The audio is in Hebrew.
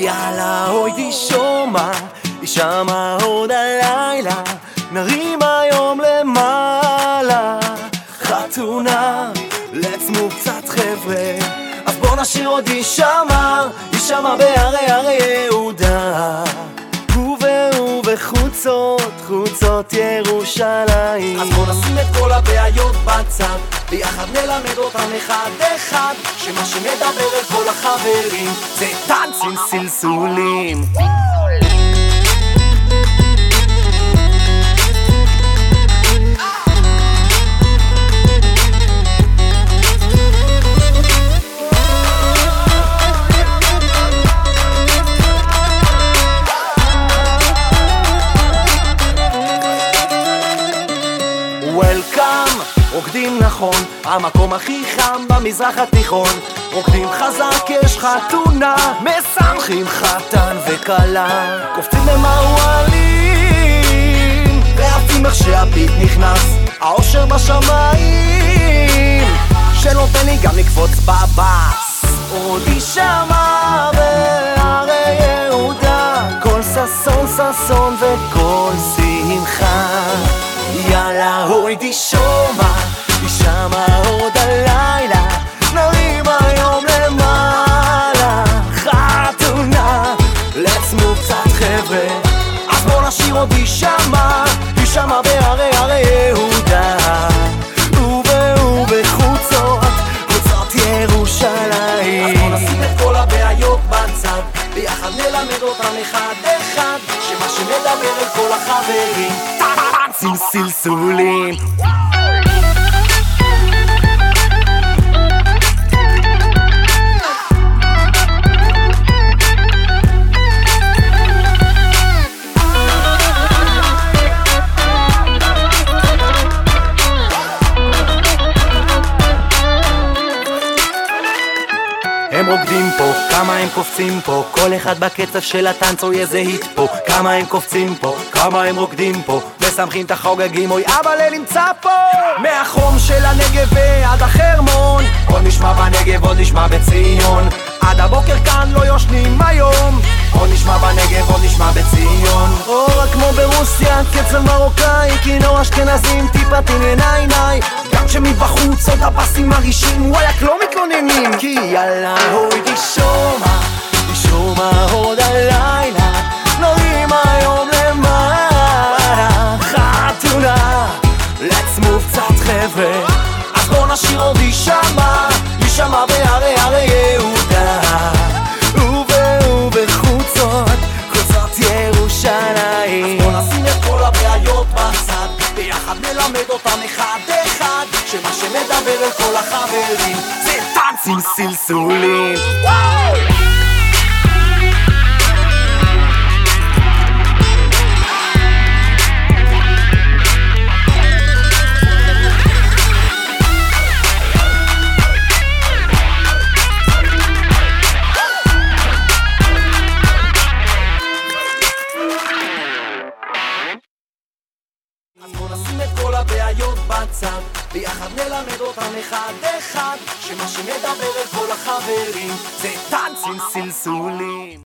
יאללה אוי תשומע, יישמע עוד הלילה, נרים היום למעלה. חתונה, let's move קצת חבר'ה, אז בוא נשאיר עוד יישמע, יישמע בהרי הרי יהודה. ובחוצות, חוצות ירושלים. אז בוא נשים את כל הבעיות בצד, ביחד נלמד אותם אחד אחד, שמה שמדבר אל כל החברים זה טאנצים סלסולים. רוקדים נכון, המקום הכי חם במזרח התיכון. רוקדים חזק, יש חתונה, משמחים חתן וכלה. קופצים במרואלים, ועפים איך שהביט נכנס, האושר בשמיים שנותן לי גם לקפוץ בבאס. עוד יישמע בהרי יהודה כל ששון ששון וכל שמחה. יאללה אוי תשומע, נשאיר עוד יישמע, יישמע בהרי הרי יהודה. ובחוצות, חוצות ירושלים. אז בוא נשים את כל הבעיות בצד, ביחד נלמד אותם אחד אחד, שמה שמדבר אל כל החברים. סלסולים רוקדים פה, כמה הם קופצים פה כל אחד בקצב של הטאנץ, אוי איזה היט פה. כמה הם קופצים פה, כמה הם רוקדים פה ושמחים את החוגגים, אוי אבאלה נמצא פה. מהחום של הנגב ועד החרמון עוד נשמע בנגב, עוד נשמע בציון. עד הבוקר כאן לא יושנים היום עוד נשמע בנגב, עוד נשמע בציון. אורה כמו ברוסיה, קצב מרוקאי כינור אשכנזים, ניי גם עוד הבאסים מרגישים וואלכ לא מתלוננים. כי יאללה אוי תשומע, תשומע עוד הלילה נרים היום למעלה. חתונה, let's move קצת חבר'ה. אז בוא נשאיר עוד יישמע, יישמע בהרי הרי יהודה. ירושלים. בוא נשים את כל הבעיות בצד, ביחד נלמד אותם אחד שמדבר אל כל החברים. זה טאנצים סלסולים. אז ביחד נלמד אותם אחד אחד, שמה שמדבר אל כל החברים זה טאנצים סלסולים